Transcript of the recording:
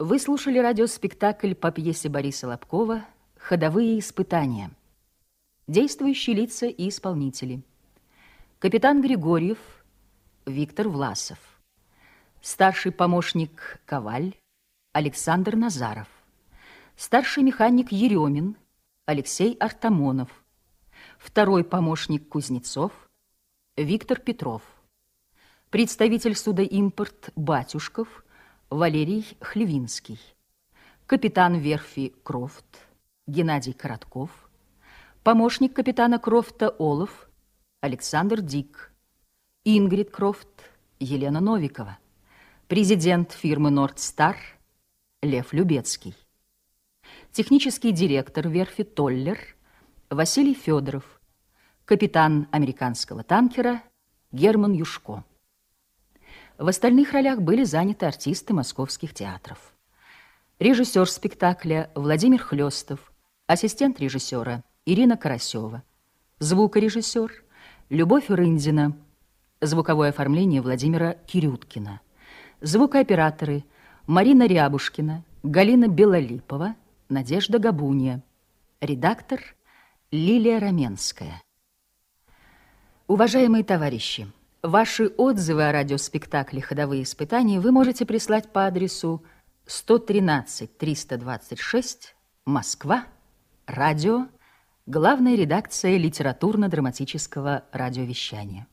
Вы слушали радиоспектакль по пьесе Бориса Лобкова «Ходовые испытания». Действующие лица и исполнители. Капитан Григорьев, Виктор Власов. Старший помощник Коваль, Александр Назаров. Старший механик Еремин, Алексей Артамонов. Второй помощник Кузнецов, Виктор Петров. Представитель суда «Импорт» Батюшков, Валерий Хлевинский. Капитан верфи Крофт, Геннадий Коротков. Помощник капитана Крофта Олов, Александр Дик. Ингрид Крофт, Елена Новикова. Президент фирмы «Нордстар» Лев Любецкий. Технический директор верфи «Толлер» Василий Федоров. Капитан американского танкера Герман Юшко. В остальных ролях были заняты артисты московских театров. Режиссер спектакля Владимир Хлестов, ассистент режиссера Ирина Карасева, звукорежиссер Любовь Рындина, звуковое оформление Владимира Кирюткина, звукооператоры Марина Рябушкина, Галина Белолипова, Надежда Габунья, редактор Лилия Раменская. Уважаемые товарищи, Ваши отзывы о радиоспектакле «Ходовые испытания» вы можете прислать по адресу 113-326, Москва, радио, главная редакция литературно-драматического радиовещания.